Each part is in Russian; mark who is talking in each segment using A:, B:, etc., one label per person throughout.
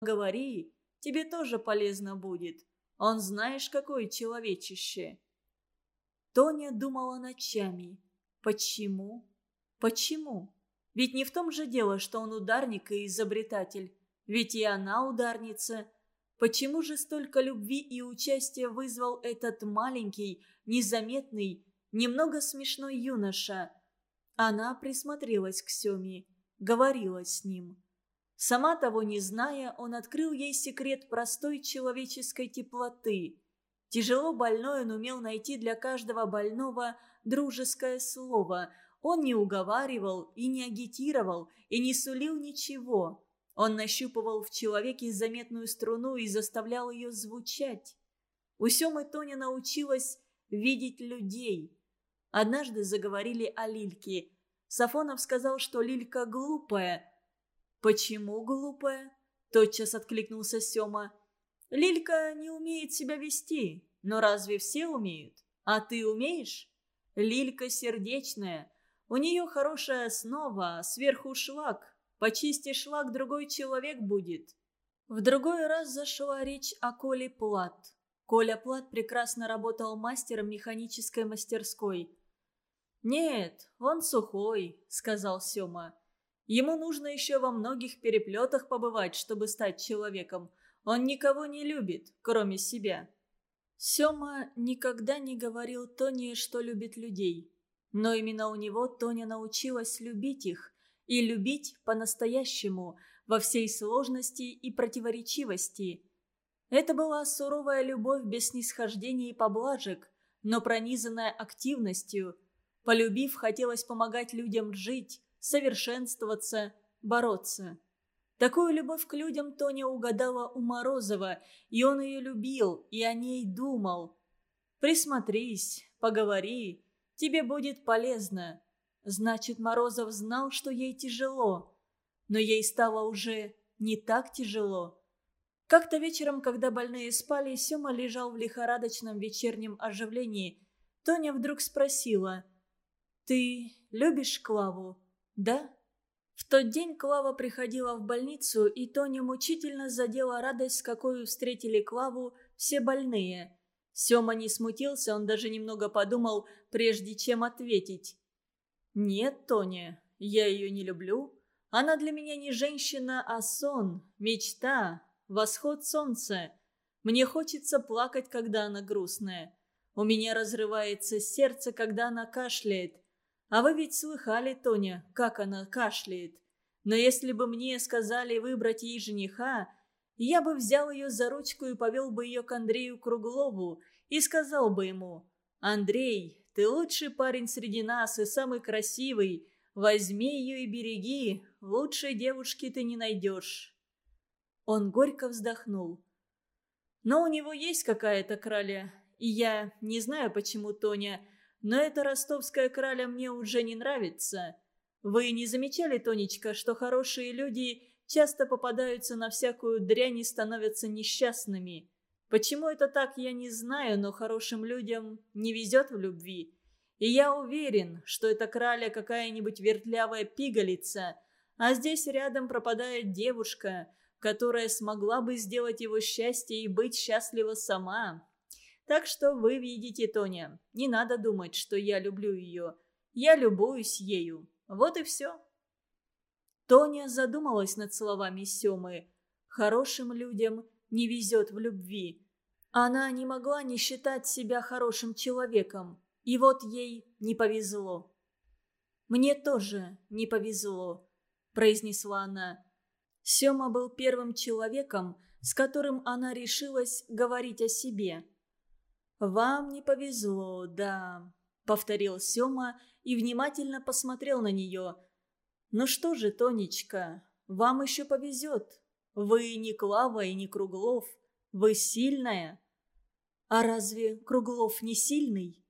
A: говори, тебе тоже полезно будет. Он знаешь, какое человечище». Тоня думала ночами. Почему? Почему? Ведь не в том же дело, что он ударник и изобретатель. Ведь и она ударница. Почему же столько любви и участия вызвал этот маленький, незаметный, немного смешной юноша? Она присмотрелась к Семе, говорила с ним. Сама того не зная, он открыл ей секрет простой человеческой теплоты. Тяжело больной он умел найти для каждого больного дружеское слово. Он не уговаривал и не агитировал, и не сулил ничего. Он нащупывал в человеке заметную струну и заставлял ее звучать. У Семы Тоня научилась видеть людей. Однажды заговорили о Лильке. Сафонов сказал, что Лилька глупая – «Почему глупая?» – тотчас откликнулся Сёма. «Лилька не умеет себя вести, но разве все умеют? А ты умеешь?» «Лилька сердечная, у нее хорошая основа, сверху шлак. Почисти шлак, другой человек будет». В другой раз зашла речь о Коле Плат. Коля Плат прекрасно работал мастером механической мастерской. «Нет, он сухой», — сказал Сёма. Ему нужно еще во многих переплетах побывать, чтобы стать человеком. Он никого не любит, кроме себя. Сёма никогда не говорил Тоне, что любит людей. Но именно у него Тоня научилась любить их. И любить по-настоящему, во всей сложности и противоречивости. Это была суровая любовь без снисхождений и поблажек, но пронизанная активностью. Полюбив, хотелось помогать людям жить, совершенствоваться, бороться. Такую любовь к людям Тоня угадала у Морозова, и он ее любил, и о ней думал. «Присмотрись, поговори, тебе будет полезно». Значит, Морозов знал, что ей тяжело. Но ей стало уже не так тяжело. Как-то вечером, когда больные спали, Сема лежал в лихорадочном вечернем оживлении. Тоня вдруг спросила, «Ты любишь Клаву?» «Да?» В тот день Клава приходила в больницу, и Тоня мучительно задела радость, с какой встретили Клаву все больные. Сема не смутился, он даже немного подумал, прежде чем ответить. «Нет, Тоня, я ее не люблю. Она для меня не женщина, а сон, мечта, восход солнца. Мне хочется плакать, когда она грустная. У меня разрывается сердце, когда она кашляет. А вы ведь слыхали, Тоня, как она кашляет. Но если бы мне сказали выбрать ей жениха, я бы взял ее за ручку и повел бы ее к Андрею Круглову и сказал бы ему, «Андрей, ты лучший парень среди нас и самый красивый. Возьми ее и береги, лучшей девушки ты не найдешь». Он горько вздохнул. «Но у него есть какая-то краля, и я не знаю, почему Тоня но эта ростовская краля мне уже не нравится. Вы не замечали, Тонечка, что хорошие люди часто попадаются на всякую дрянь и становятся несчастными? Почему это так, я не знаю, но хорошим людям не везет в любви. И я уверен, что эта краля какая-нибудь вертлявая пигалица, а здесь рядом пропадает девушка, которая смогла бы сделать его счастье и быть счастлива сама. Так что вы видите, Тоня, не надо думать, что я люблю ее. Я любуюсь ею. Вот и все. Тоня задумалась над словами Семы. Хорошим людям не везет в любви. Она не могла не считать себя хорошим человеком. И вот ей не повезло. «Мне тоже не повезло», – произнесла она. Сема был первым человеком, с которым она решилась говорить о себе. «Вам не повезло, да», — повторил Сёма и внимательно посмотрел на нее. «Ну что же, Тонечка, вам еще повезет. Вы не Клава и не Круглов, вы сильная». «А разве Круглов не сильный?»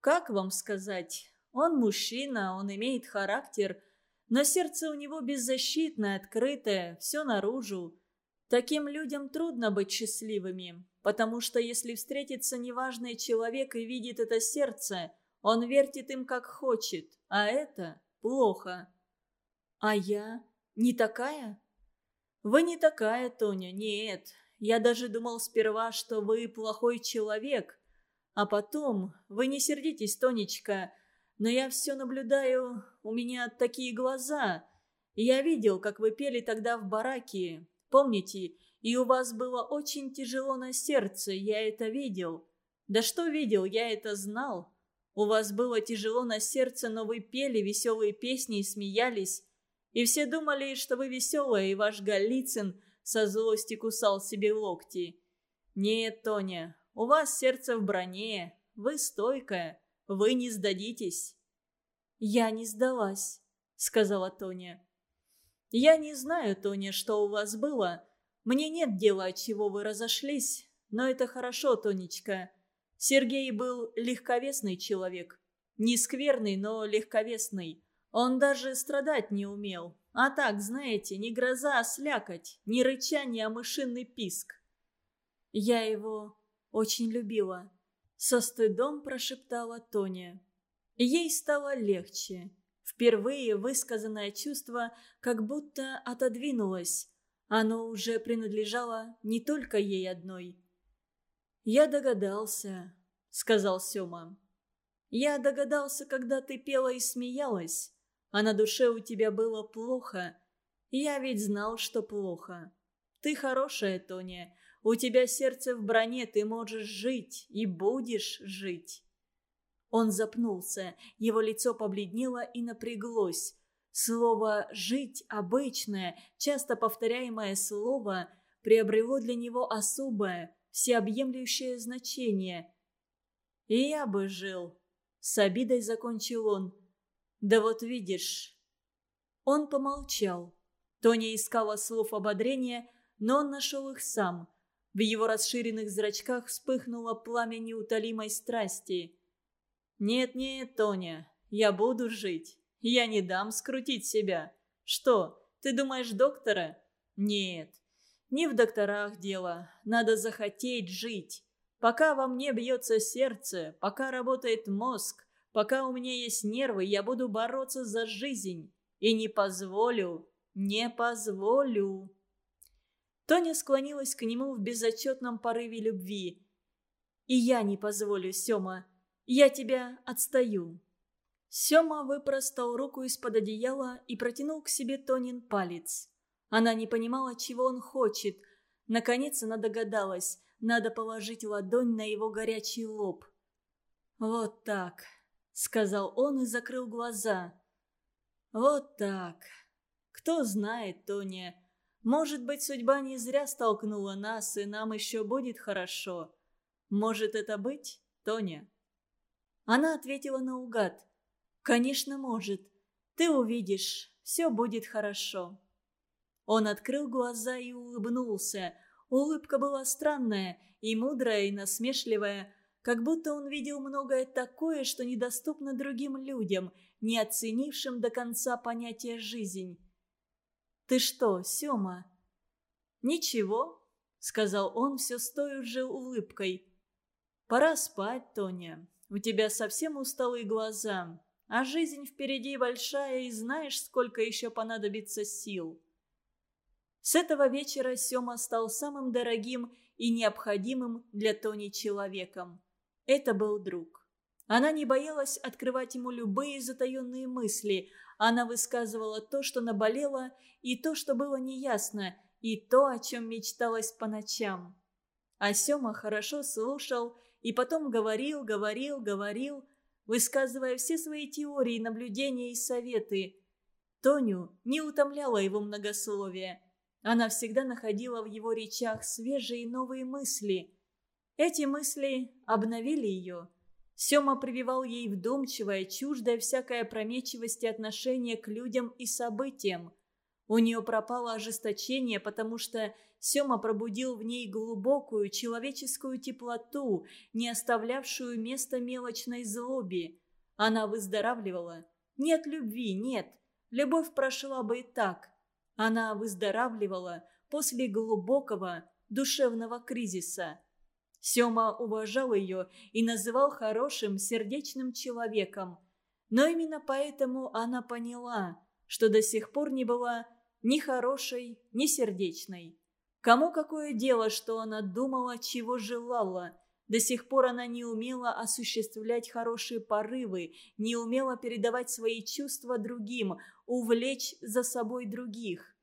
A: «Как вам сказать? Он мужчина, он имеет характер, но сердце у него беззащитное, открытое, все наружу. Таким людям трудно быть счастливыми, потому что если встретится неважный человек и видит это сердце, он вертит им как хочет, а это плохо. А я не такая? «Вы не такая, Тоня, нет. Я даже думал сперва, что вы плохой человек. А потом, вы не сердитесь, Тонечка, но я все наблюдаю, у меня такие глаза. Я видел, как вы пели тогда в бараке, помните, и у вас было очень тяжело на сердце, я это видел. Да что видел, я это знал. У вас было тяжело на сердце, но вы пели веселые песни и смеялись. И все думали, что вы веселая, и ваш Голицын со злости кусал себе локти. Нет, Тоня, у вас сердце в броне, вы стойкая, вы не сдадитесь». «Я не сдалась», — сказала Тоня. «Я не знаю, Тоня, что у вас было. Мне нет дела, от чего вы разошлись, но это хорошо, Тонечка. Сергей был легковесный человек. Не скверный, но легковесный. Он даже страдать не умел. А так, знаете, не гроза, а слякоть, не рычание, а мышиный писк. Я его очень любила. Со стыдом прошептала Тоня. Ей стало легче. Впервые высказанное чувство как будто отодвинулось. Оно уже принадлежало не только ей одной. «Я догадался», — сказал Сёма. «Я догадался, когда ты пела и смеялась, а на душе у тебя было плохо. Я ведь знал, что плохо. Ты хорошая, Тоня, у тебя сердце в броне, ты можешь жить и будешь жить». Он запнулся, его лицо побледнело и напряглось. Слово «жить» обычное, часто повторяемое слово, приобрело для него особое, всеобъемлющее значение. «И я бы жил», — с обидой закончил он. «Да вот видишь». Он помолчал. Тоня искала слов ободрения, но он нашел их сам. В его расширенных зрачках вспыхнуло пламя неутолимой страсти. «Нет-нет, Тоня, я буду жить. Я не дам скрутить себя. Что, ты думаешь доктора? Нет, не в докторах дело. Надо захотеть жить. Пока во мне бьется сердце, пока работает мозг, пока у меня есть нервы, я буду бороться за жизнь. И не позволю, не позволю». Тоня склонилась к нему в безотчетном порыве любви. «И я не позволю, Сёма. Я тебя отстаю». Сёма выпростал руку из-под одеяла и протянул к себе Тонин палец. Она не понимала, чего он хочет. Наконец она догадалась, надо положить ладонь на его горячий лоб. «Вот так», — сказал он и закрыл глаза. «Вот так. Кто знает, Тоня, может быть, судьба не зря столкнула нас, и нам еще будет хорошо. Может это быть, Тоня?» Она ответила наугад. «Конечно, может. Ты увидишь, все будет хорошо». Он открыл глаза и улыбнулся. Улыбка была странная и мудрая, и насмешливая, как будто он видел многое такое, что недоступно другим людям, не оценившим до конца понятия «жизнь». «Ты что, Сёма?» «Ничего», — сказал он все с той же улыбкой. «Пора спать, Тоня. У тебя совсем усталые глаза, а жизнь впереди большая, и знаешь, сколько еще понадобится сил». С этого вечера Сёма стал самым дорогим и необходимым для Тони человеком. Это был друг. Она не боялась открывать ему любые затаенные мысли. Она высказывала то, что наболело, и то, что было неясно, и то, о чем мечталось по ночам. А Сёма хорошо слушал и потом говорил, говорил, говорил, высказывая все свои теории, наблюдения и советы. Тоню не утомляло его многословие. Она всегда находила в его речах свежие новые мысли. Эти мысли обновили ее. Сема прививал ей вдумчивое, чуждое всякой опрометчивости отношение к людям и событиям. У нее пропало ожесточение, потому что Сема пробудил в ней глубокую человеческую теплоту, не оставлявшую места мелочной злобе. Она выздоравливала. Нет любви, нет. Любовь прошла бы и так. Она выздоравливала после глубокого душевного кризиса. Сема уважал ее и называл хорошим, сердечным человеком. Но именно поэтому она поняла, что до сих пор не была Ни хорошей, ни сердечной. Кому какое дело, что она думала, чего желала? До сих пор она не умела осуществлять хорошие порывы, не умела передавать свои чувства другим, увлечь за собой других.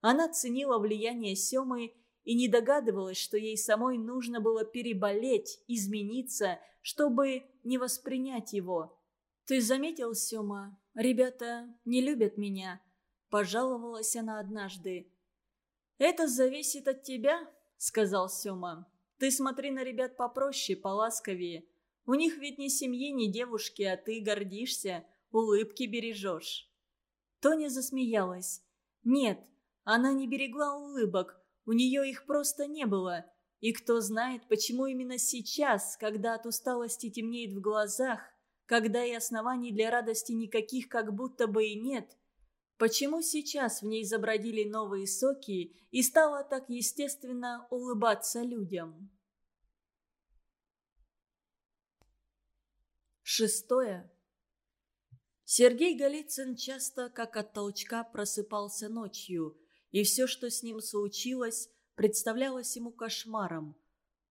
A: Она ценила влияние Семы и не догадывалась, что ей самой нужно было переболеть, измениться, чтобы не воспринять его. «Ты заметил, Сема, ребята не любят меня», – пожаловалась она однажды. «Это зависит от тебя», – сказал Сема. «Ты смотри на ребят попроще, поласковее. У них ведь ни семьи, ни девушки, а ты гордишься, улыбки бережешь». Тоня засмеялась. «Нет, она не берегла улыбок, у нее их просто не было. И кто знает, почему именно сейчас, когда от усталости темнеет в глазах, когда и оснований для радости никаких как будто бы и нет, почему сейчас в ней забродили новые соки и стало так естественно улыбаться людям. Шестое. Сергей Голицын часто, как от толчка, просыпался ночью – и все, что с ним случилось, представлялось ему кошмаром.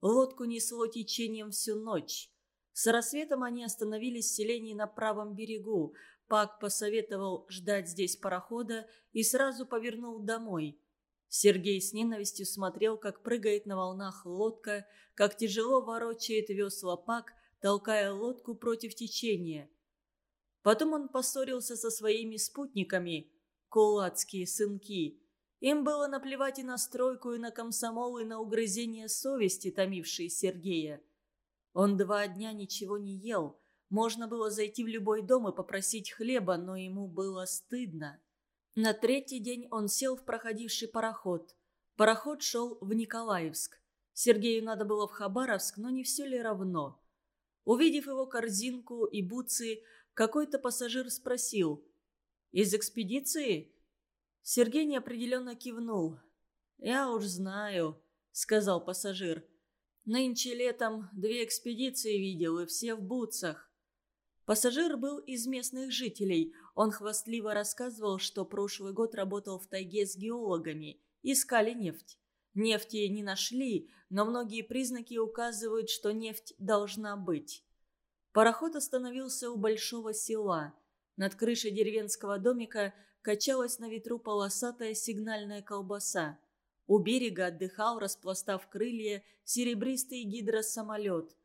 A: Лодку несло течением всю ночь. С рассветом они остановились в селении на правом берегу. Пак посоветовал ждать здесь парохода и сразу повернул домой. Сергей с ненавистью смотрел, как прыгает на волнах лодка, как тяжело ворочает весла Пак, толкая лодку против течения. Потом он поссорился со своими спутниками, кулацкие сынки, им было наплевать и на стройку, и на комсомол, и на угрызение совести, томившие Сергея. Он два дня ничего не ел. Можно было зайти в любой дом и попросить хлеба, но ему было стыдно. На третий день он сел в проходивший пароход. Пароход шел в Николаевск. Сергею надо было в Хабаровск, но не все ли равно. Увидев его корзинку и бутсы, какой-то пассажир спросил. «Из экспедиции?» Сергей неопределенно кивнул. «Я уж знаю», — сказал пассажир. «Нынче летом две экспедиции видел, и все в бутсах». Пассажир был из местных жителей. Он хвастливо рассказывал, что прошлый год работал в тайге с геологами. Искали нефть. Нефти не нашли, но многие признаки указывают, что нефть должна быть. Пароход остановился у большого села. Над крышей деревенского домика качалась на ветру полосатая сигнальная колбаса. У берега отдыхал, распластав крылья, серебристый гидросамолет.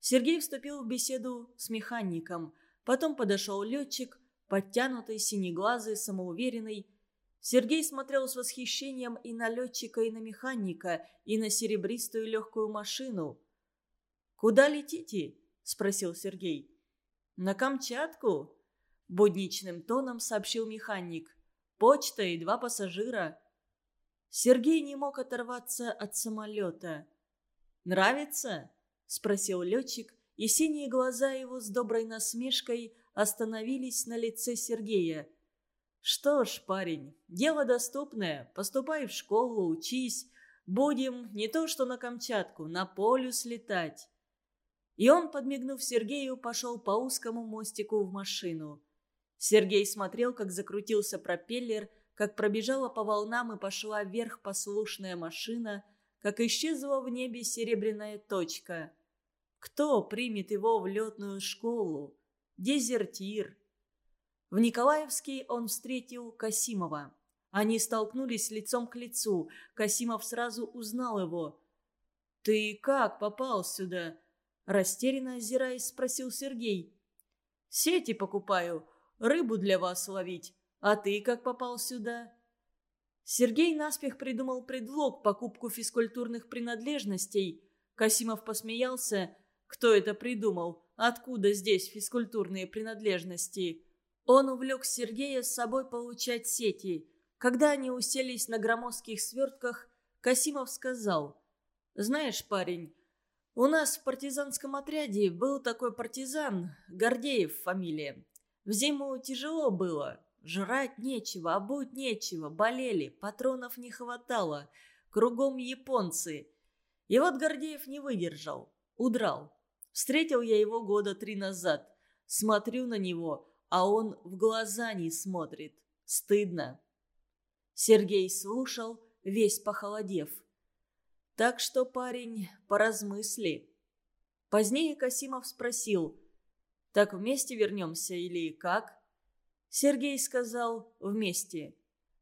A: Сергей вступил в беседу с механиком. Потом подошел летчик, подтянутый, синеглазый, самоуверенный. Сергей смотрел с восхищением и на летчика, и на механика, и на серебристую легкую машину. «Куда летите?» – спросил Сергей. «На Камчатку?» Будничным тоном сообщил механик. «Почта и два пассажира». Сергей не мог оторваться от самолета. «Нравится?» – спросил летчик, и синие глаза его с доброй насмешкой остановились на лице Сергея. «Что ж, парень, дело доступное. Поступай в школу, учись. Будем не то что на Камчатку, на полюс летать». И он, подмигнув Сергею, пошел по узкому мостику в машину. Сергей смотрел, как закрутился пропеллер, как пробежала по волнам и пошла вверх послушная машина, как исчезла в небе серебряная точка. Кто примет его в летную школу? Дезертир. В Николаевске он встретил Касимова. Они столкнулись лицом к лицу. Касимов сразу узнал его. «Ты как попал сюда?» Растерянно озираясь, спросил Сергей. «Сети покупаю рыбу для вас ловить. А ты как попал сюда?» Сергей наспех придумал предлог покупку физкультурных принадлежностей. Касимов посмеялся. «Кто это придумал? Откуда здесь физкультурные принадлежности?» Он увлек Сергея с собой получать сети. Когда они уселись на громоздких свертках, Касимов сказал. «Знаешь, парень, у нас в партизанском отряде был такой партизан, Гордеев фамилия. В зиму тяжело было. Жрать нечего, обуть нечего, болели, патронов не хватало. Кругом японцы. И вот Гордеев не выдержал. Удрал. Встретил я его года три назад. Смотрю на него, а он в глаза не смотрит. Стыдно. Сергей слушал, весь похолодев. «Так что, парень, поразмысли». Позднее Касимов спросил, «Так вместе вернемся или как?» Сергей сказал «вместе».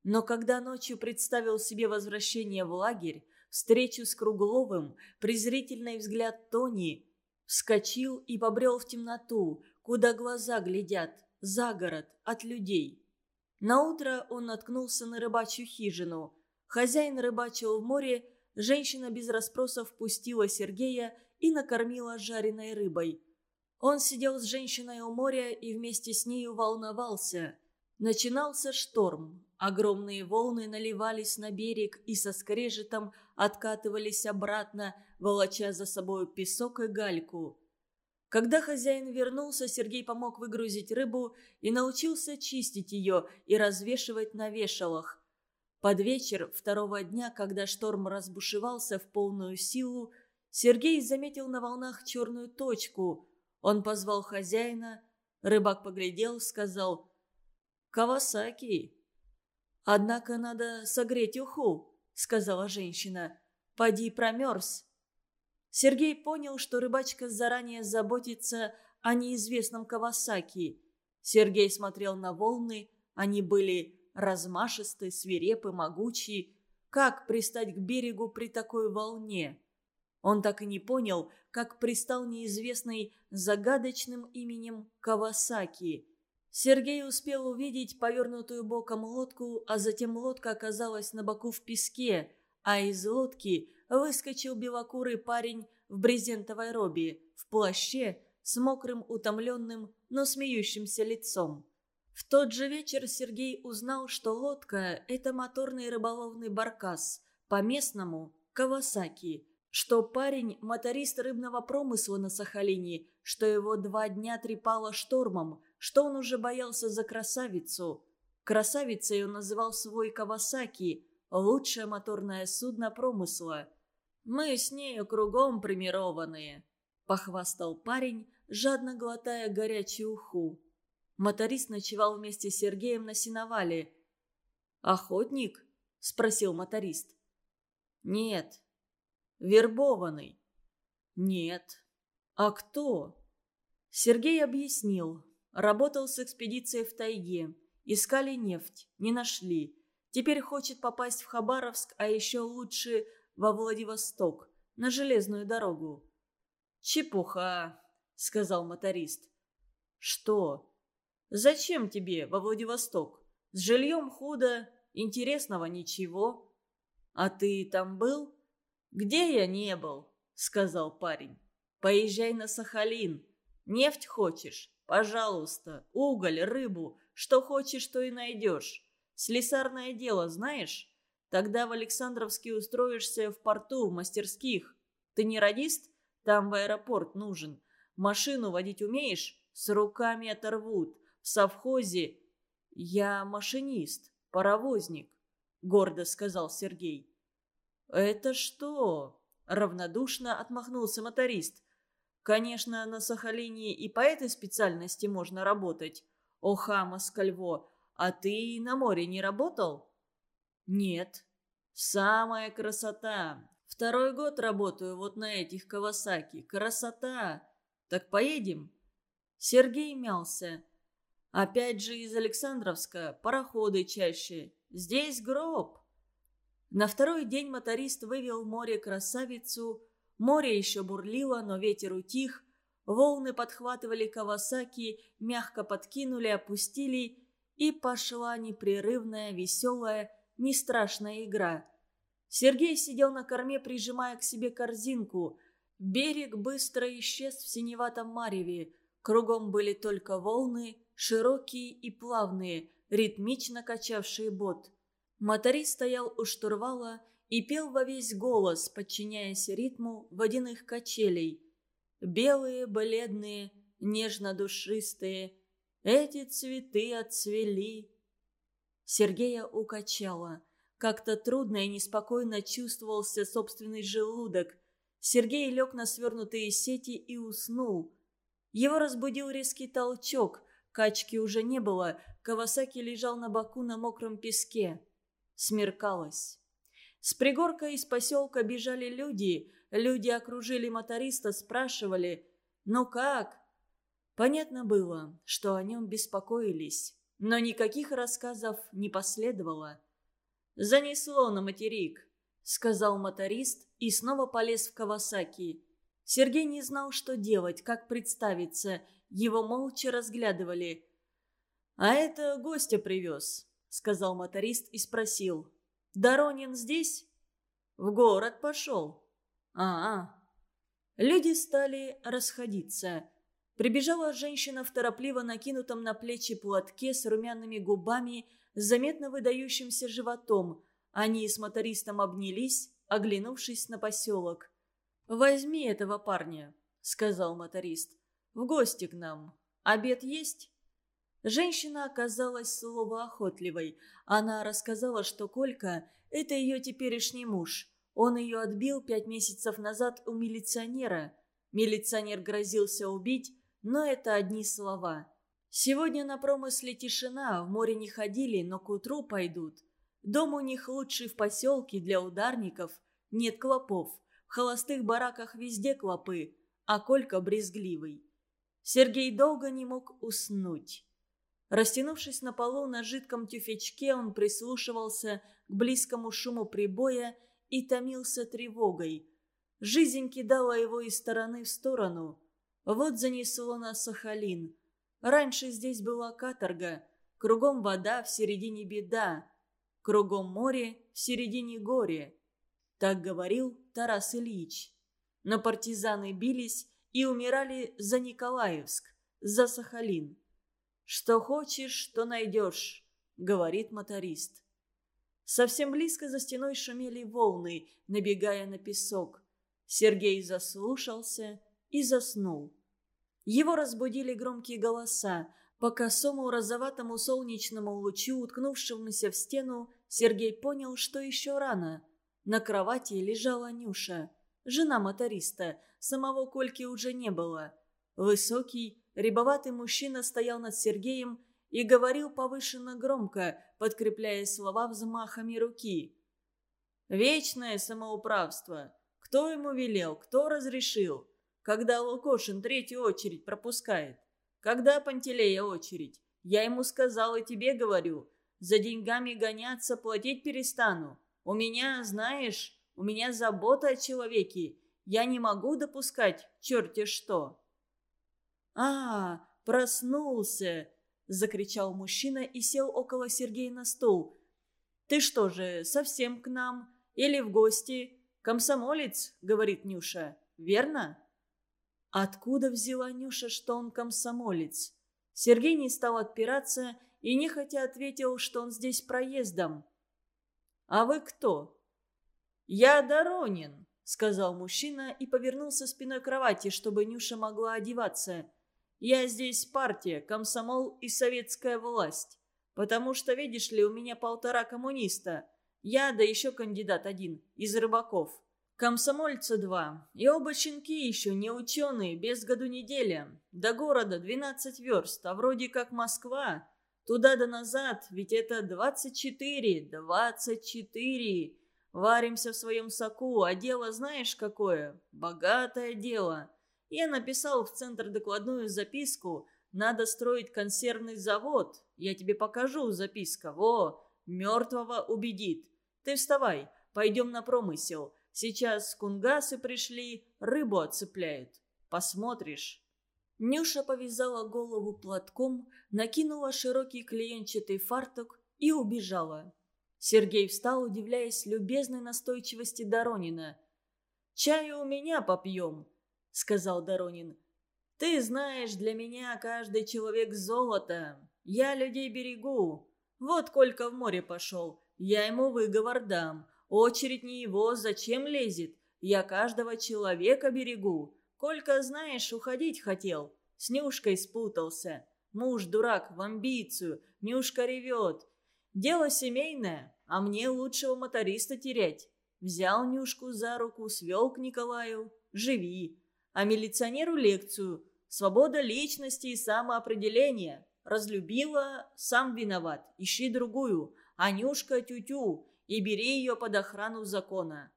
A: Но когда ночью представил себе возвращение в лагерь, встречу с Кругловым, презрительный взгляд Тони, вскочил и побрел в темноту, куда глаза глядят, за город, от людей. Наутро он наткнулся на рыбачью хижину. Хозяин рыбачил в море, женщина без расспросов пустила Сергея и накормила жареной рыбой. Он сидел с женщиной у моря и вместе с нею волновался. Начинался шторм. Огромные волны наливались на берег и со скрежетом откатывались обратно, волоча за собой песок и гальку. Когда хозяин вернулся, Сергей помог выгрузить рыбу и научился чистить ее и развешивать на вешалах. Под вечер второго дня, когда шторм разбушевался в полную силу, Сергей заметил на волнах черную точку. Он позвал хозяина. Рыбак поглядел, сказал «Кавасаки». «Однако надо согреть уху», — сказала женщина. «Поди промерз». Сергей понял, что рыбачка заранее заботится о неизвестном Кавасаки. Сергей смотрел на волны, они были размашисты, свирепы, могучие. Как пристать к берегу при такой волне? Он так и не понял, как пристал неизвестный загадочным именем Кавасаки. Сергей успел увидеть повернутую боком лодку, а затем лодка оказалась на боку в песке, а из лодки выскочил белокурый парень в брезентовой робе, в плаще, с мокрым, утомленным, но смеющимся лицом. В тот же вечер Сергей узнал, что лодка – это моторный рыболовный баркас, по-местному – Кавасаки, что парень – моторист рыбного промысла на Сахалине, что его два дня трепало штормом, что он уже боялся за красавицу. Красавицей он называл свой Кавасаки – лучшее моторное судно промысла. «Мы с нею кругом примированные», – похвастал парень, жадно глотая горячую уху. Моторист ночевал вместе с Сергеем на сеновале. «Охотник?» – спросил моторист. «Нет». «Вербованный?» «Нет». «А кто?» Сергей объяснил. Работал с экспедицией в тайге. Искали нефть, не нашли. Теперь хочет попасть в Хабаровск, а еще лучше во Владивосток, на железную дорогу. «Чепуха», — сказал моторист. «Что? Зачем тебе во Владивосток? С жильем худо, интересного ничего. А ты там был?» «Где я не был?» — сказал парень. «Поезжай на Сахалин. Нефть хочешь? Пожалуйста, уголь, рыбу, что хочешь, то и найдешь. Слесарное дело знаешь? Тогда в Александровске устроишься в порту, в мастерских. Ты не радист? Там в аэропорт нужен. Машину водить умеешь? С руками оторвут. В совхозе... Я машинист, паровозник, гордо сказал Сергей. «Это что?» – равнодушно отмахнулся моторист. Конечно, на Сахалине и по этой специальности можно работать. Оха, Москальво, а ты на море не работал? Нет. Самая красота. Второй год работаю вот на этих Кавасаки. Красота. Так поедем? Сергей мялся. Опять же из Александровска пароходы чаще. Здесь гроб. На второй день моторист вывел море красавицу Море еще бурлило, но ветер утих. Волны подхватывали Кавасаки, мягко подкинули, опустили, и пошла непрерывная, веселая, не страшная игра. Сергей сидел на корме, прижимая к себе корзинку. Берег быстро исчез в синеватом мареве. Кругом были только волны, широкие и плавные, ритмично качавшие бот. Моторист стоял у штурвала и пел во весь голос, подчиняясь ритму водяных качелей. Белые, бледные, нежно-душистые, эти цветы отцвели. Сергея укачало. Как-то трудно и неспокойно чувствовался собственный желудок. Сергей лег на свернутые сети и уснул. Его разбудил резкий толчок. Качки уже не было. Кавасаки лежал на боку на мокром песке. Смеркалось. С пригорка из поселка бежали люди. Люди окружили моториста, спрашивали «Ну как?». Понятно было, что о нем беспокоились, но никаких рассказов не последовало. «Занесло на материк», — сказал моторист и снова полез в Кавасаки. Сергей не знал, что делать, как представиться. Его молча разглядывали. «А это гостя привез», — сказал моторист и спросил. «Доронин здесь?» «В город пошел». «А-а». Люди стали расходиться. Прибежала женщина в торопливо накинутом на плечи платке с румяными губами, с заметно выдающимся животом. Они с мотористом обнялись, оглянувшись на поселок. «Возьми этого парня», — сказал моторист. «В гости к нам. Обед есть?» Женщина оказалась словоохотливой. Она рассказала, что Колька – это ее теперешний муж. Он ее отбил пять месяцев назад у милиционера. Милиционер грозился убить, но это одни слова. Сегодня на промысле тишина, в море не ходили, но к утру пойдут. Дом у них лучший в поселке для ударников, нет клопов. В холостых бараках везде клопы, а Колька брезгливый. Сергей долго не мог уснуть. Растянувшись на полу на жидком тюфячке, он прислушивался к близкому шуму прибоя и томился тревогой. Жизнь кидала его из стороны в сторону. Вот занесло на Сахалин. Раньше здесь была каторга. Кругом вода, в середине беда. Кругом море, в середине горе. Так говорил Тарас Ильич. Но партизаны бились и умирали за Николаевск, за Сахалин. «Что хочешь, то найдешь», — говорит моторист. Совсем близко за стеной шумели волны, набегая на песок. Сергей заслушался и заснул. Его разбудили громкие голоса. По косому розоватому солнечному лучу, уткнувшемуся в стену, Сергей понял, что еще рано. На кровати лежала Нюша, жена моториста. Самого Кольки уже не было. Высокий, Рябоватый мужчина стоял над Сергеем и говорил повышенно громко, подкрепляя слова взмахами руки. «Вечное самоуправство. Кто ему велел, кто разрешил? Когда Лукошин третью очередь пропускает? Когда Пантелея очередь? Я ему сказал и тебе говорю. За деньгами гоняться, платить перестану. У меня, знаешь, у меня забота о человеке. Я не могу допускать черти что». «А, проснулся!» – закричал мужчина и сел около Сергея на стул. «Ты что же, совсем к нам? Или в гости? Комсомолец?» – говорит Нюша. «Верно?» Откуда взяла Нюша, что он комсомолец? Сергей не стал отпираться и нехотя ответил, что он здесь проездом. «А вы кто?» «Я Доронин», — сказал мужчина и повернулся спиной к кровати, чтобы Нюша могла одеваться. Я здесь партия, комсомол и советская власть. Потому что, видишь ли, у меня полтора коммуниста. Я, да еще кандидат один, из рыбаков. Комсомольца два. И оба щенки еще не ученые, без году неделя. До города 12 верст, а вроде как Москва. Туда да назад, ведь это 24, 24. Варимся в своем соку, а дело знаешь какое? Богатое дело. Я написал в центр докладную записку «Надо строить консервный завод. Я тебе покажу записка. Во, мертвого убедит. Ты вставай, пойдем на промысел. Сейчас кунгасы пришли, рыбу отцепляют. Посмотришь». Нюша повязала голову платком, накинула широкий клеенчатый фартук и убежала. Сергей встал, удивляясь любезной настойчивости Доронина. «Чаю у меня попьем», — сказал Доронин. «Ты знаешь, для меня каждый человек золото. Я людей берегу. Вот Колька в море пошел. Я ему выговор дам. Очередь не его, зачем лезет? Я каждого человека берегу. Колька, знаешь, уходить хотел. С Нюшкой спутался. Муж дурак, в амбицию. Нюшка ревет. Дело семейное, а мне лучшего моториста терять. Взял Нюшку за руку, свел к Николаю. Живи а милиционеру лекцию «Свобода личности и самоопределения». Разлюбила – сам виноват, ищи другую. Анюшка тю-тю, и бери ее под охрану закона».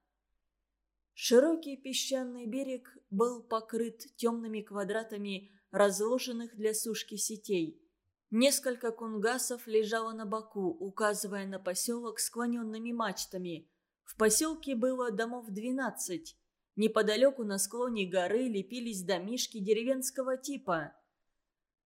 A: Широкий песчаный берег был покрыт темными квадратами разложенных для сушки сетей. Несколько кунгасов лежало на боку, указывая на поселок склоненными мачтами. В поселке было домов двенадцать. Неподалеку на склоне горы лепились домишки деревенского типа.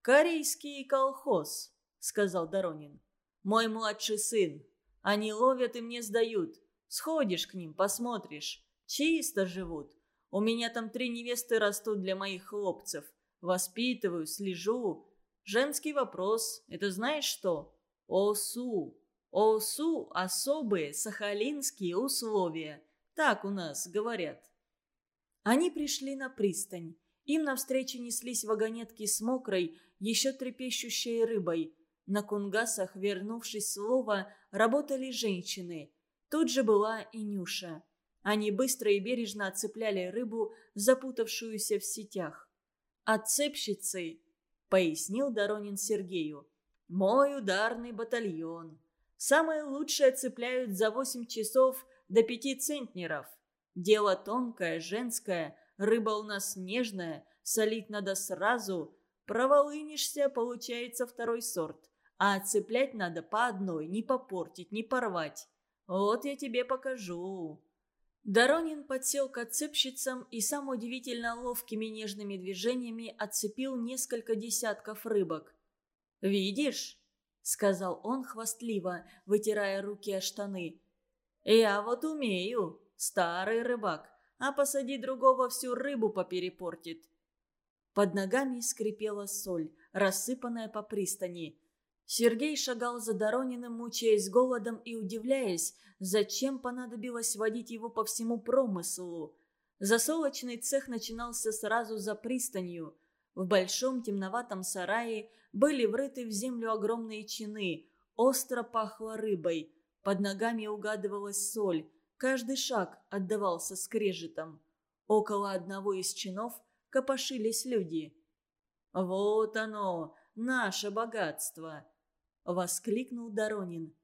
A: «Корейский колхоз», — сказал Доронин. «Мой младший сын. Они ловят и мне сдают. Сходишь к ним, посмотришь. Чисто живут. У меня там три невесты растут для моих хлопцев. Воспитываю, слежу. Женский вопрос. Это знаешь что? ОСУ. ОСУ – особые сахалинские условия. Так у нас говорят. Они пришли на пристань. Им навстречу неслись вагонетки с мокрой, еще трепещущей рыбой. На кунгасах, вернувшись слово, работали женщины. Тут же была и Нюша. Они быстро и бережно отцепляли рыбу, запутавшуюся в сетях. «Отцепщицы», — пояснил Доронин Сергею, — «мой ударный батальон. Самое лучшее цепляют за восемь часов до пяти центнеров. Дело тонкое, женское, рыба у нас нежная, солить надо сразу. Проволынишься, получается второй сорт. А отцеплять надо по одной, не попортить, не порвать. Вот я тебе покажу». Доронин подсел к отцепщицам и сам удивительно ловкими нежными движениями отцепил несколько десятков рыбок. «Видишь?» — сказал он хвастливо, вытирая руки о штаны. «Я вот умею, старый рыбак, а посади другого всю рыбу поперепортит». Под ногами скрипела соль, рассыпанная по пристани. Сергей шагал за Дорониным, мучаясь голодом и удивляясь, зачем понадобилось водить его по всему промыслу. Засолочный цех начинался сразу за пристанью. В большом темноватом сарае были врыты в землю огромные чины, остро пахло рыбой, под ногами угадывалась соль, каждый шаг отдавался скрежетом. Около одного из чинов копошились люди. «Вот оно, наше богатство!» — воскликнул Доронин.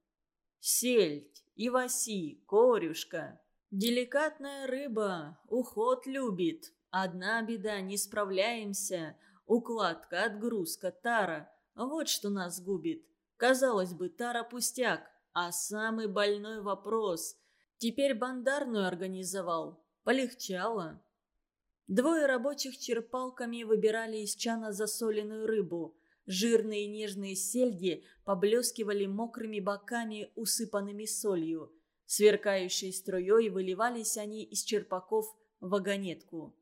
A: «Сельдь, иваси, корюшка. Деликатная рыба, уход любит. Одна беда, не справляемся. Укладка, отгрузка, тара. Вот что нас губит. Казалось бы, тара пустяк, а самый больной вопрос. Теперь бандарную организовал. Полегчало». Двое рабочих черпалками выбирали из чана засоленную рыбу – Жирные нежные сельди поблескивали мокрыми боками, усыпанными солью. Сверкающей струей выливались они из черпаков в вагонетку.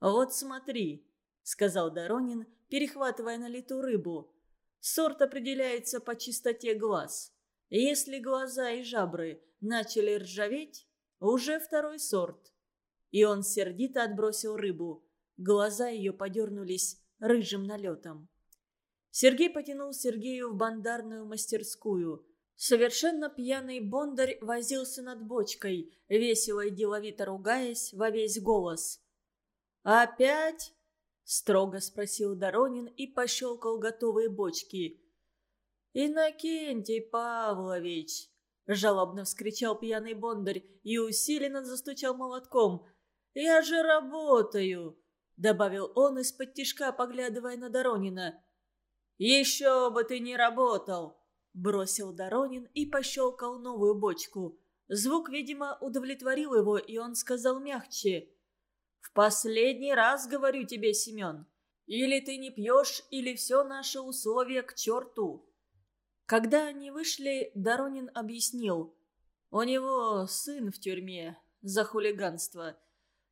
A: «Вот смотри», — сказал Доронин, перехватывая на лету рыбу. «Сорт определяется по чистоте глаз. Если глаза и жабры начали ржаветь, уже второй сорт». И он сердито отбросил рыбу. Глаза ее подернулись рыжим налетом. Сергей потянул Сергею в бандарную мастерскую. Совершенно пьяный бондарь возился над бочкой, весело и деловито ругаясь во весь голос. «Опять?» — строго спросил Доронин и пощелкал готовые бочки. «Иннокентий Павлович!» — жалобно вскричал пьяный бондарь и усиленно застучал молотком. «Я же работаю!» — добавил он из-под тишка, поглядывая на Доронина. «Еще бы ты не работал!» Бросил Доронин и пощелкал новую бочку. Звук, видимо, удовлетворил его, и он сказал мягче. «В последний раз говорю тебе, Семен, или ты не пьешь, или все наше условие к черту». Когда они вышли, Доронин объяснил. «У него сын в тюрьме за хулиганство.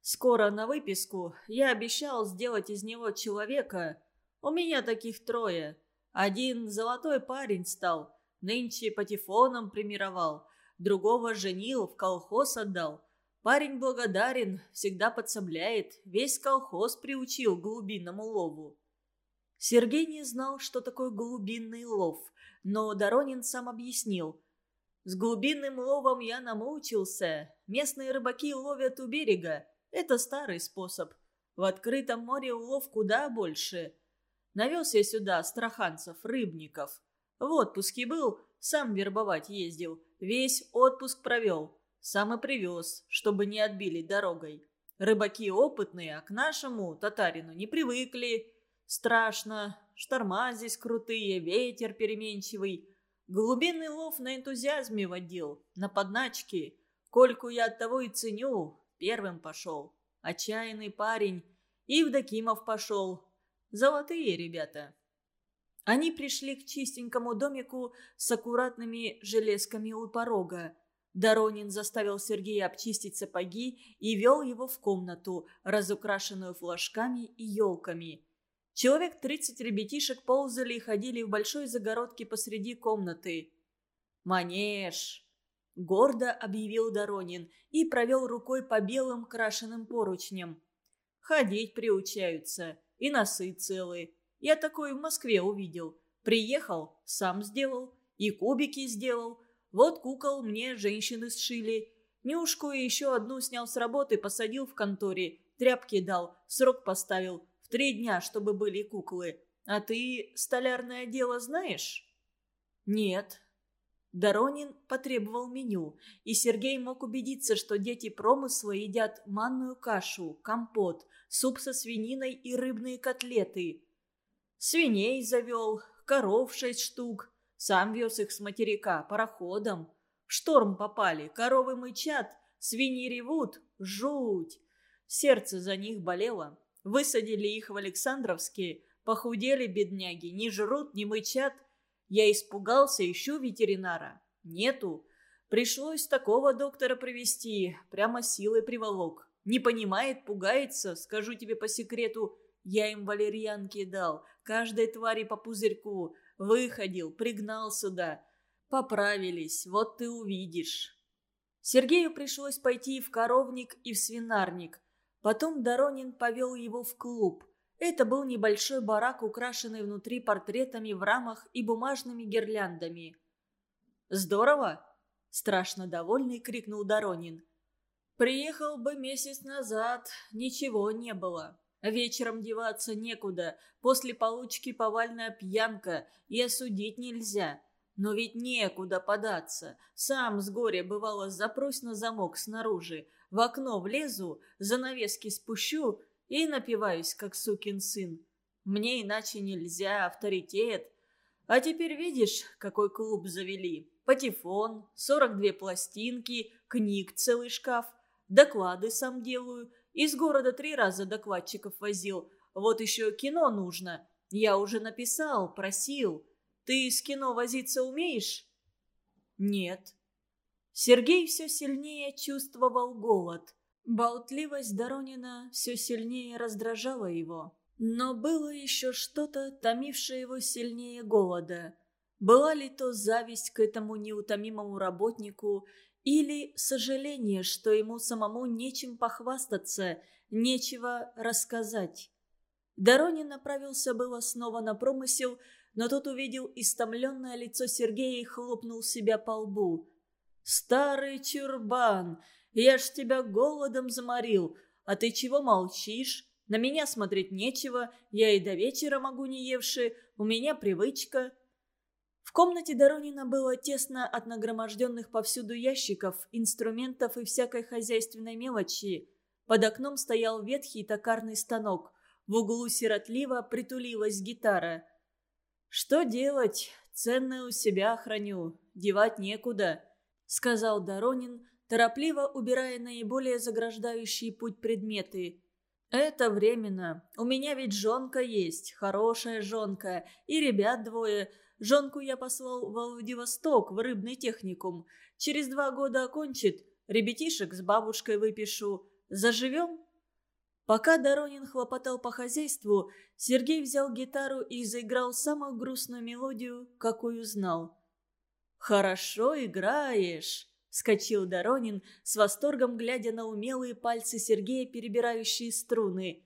A: Скоро на выписку. Я обещал сделать из него человека, у меня таких трое. Один золотой парень стал, нынче патефоном примировал, другого женил, в колхоз отдал. Парень благодарен, всегда подсобляет, весь колхоз приучил глубинному лову. Сергей не знал, что такое глубинный лов, но Доронин сам объяснил. «С глубинным ловом я намучился. Местные рыбаки ловят у берега. Это старый способ. В открытом море улов куда больше. Навез я сюда страханцев, рыбников. В отпуске был, сам вербовать ездил. Весь отпуск провел. Сам и привез, чтобы не отбили дорогой. Рыбаки опытные, а к нашему татарину не привыкли. Страшно. Шторма здесь крутые, ветер переменчивый. Глубинный лов на энтузиазме водил, на подначке. Кольку я от того и ценю, первым пошел. Отчаянный парень. Евдокимов пошел. Золотые ребята. Они пришли к чистенькому домику с аккуратными железками у порога. Доронин заставил Сергея обчистить сапоги и вел его в комнату, разукрашенную флажками и елками. Человек тридцать ребятишек ползали и ходили в большой загородке посреди комнаты. «Манеж!» – гордо объявил Доронин и провел рукой по белым крашеным поручням. «Ходить приучаются, и носы целые. Я такой в Москве увидел. Приехал, сам сделал, и кубики сделал. Вот кукол мне женщины сшили. Нюшку и еще одну снял с работы, посадил в конторе, тряпки дал, срок поставил – Три дня, чтобы были куклы. А ты столярное дело знаешь?» «Нет». Доронин потребовал меню, и Сергей мог убедиться, что дети промысла едят манную кашу, компот, суп со свининой и рыбные котлеты. Свиней завел, коров шесть штук, сам вез их с материка пароходом. В шторм попали, коровы мычат, свиньи ревут, жуть. Сердце за них болело. Высадили их в Александровские, похудели бедняги, не жрут, не мычат. Я испугался, ищу ветеринара. Нету. Пришлось такого доктора привести, прямо силой приволок. Не понимает, пугается, скажу тебе по секрету. Я им валерьянки дал, каждой твари по пузырьку. Выходил, пригнал сюда. Поправились, вот ты увидишь. Сергею пришлось пойти в коровник, и в свинарник. Потом Доронин повел его в клуб. Это был небольшой барак, украшенный внутри портретами в рамах и бумажными гирляндами. «Здорово!» – страшно довольный крикнул Доронин. «Приехал бы месяц назад, ничего не было. Вечером деваться некуда, после получки повальная пьянка, и осудить нельзя. Но ведь некуда податься. Сам с горя бывало запрусь на замок снаружи, в окно влезу, занавески спущу и напиваюсь, как сукин сын. Мне иначе нельзя, авторитет. А теперь видишь, какой клуб завели. Патефон, 42 пластинки, книг целый шкаф. Доклады сам делаю. Из города три раза докладчиков возил. Вот еще кино нужно. Я уже написал, просил. Ты с кино возиться умеешь? Нет. Сергей все сильнее чувствовал голод. Болтливость Доронина все сильнее раздражала его. Но было еще что-то, томившее его сильнее голода. Была ли то зависть к этому неутомимому работнику или сожаление, что ему самому нечем похвастаться, нечего рассказать? Доронин направился было снова на промысел, но тот увидел истомленное лицо Сергея и хлопнул себя по лбу. «Старый чурбан, я ж тебя голодом заморил, а ты чего молчишь? На меня смотреть нечего, я и до вечера могу не евши, у меня привычка». В комнате Доронина было тесно от нагроможденных повсюду ящиков, инструментов и всякой хозяйственной мелочи. Под окном стоял ветхий токарный станок. В углу сиротливо притулилась гитара. «Что делать? Ценное у себя храню. Девать некуда сказал Доронин, торопливо убирая наиболее заграждающие путь предметы. «Это временно. У меня ведь жонка есть, хорошая жонка, и ребят двое. Жонку я послал в Владивосток, в рыбный техникум. Через два года окончит, ребятишек с бабушкой выпишу. Заживем?» Пока Доронин хлопотал по хозяйству, Сергей взял гитару и заиграл самую грустную мелодию, какую знал – «Хорошо играешь!» – скачил Доронин, с восторгом глядя на умелые пальцы Сергея, перебирающие струны.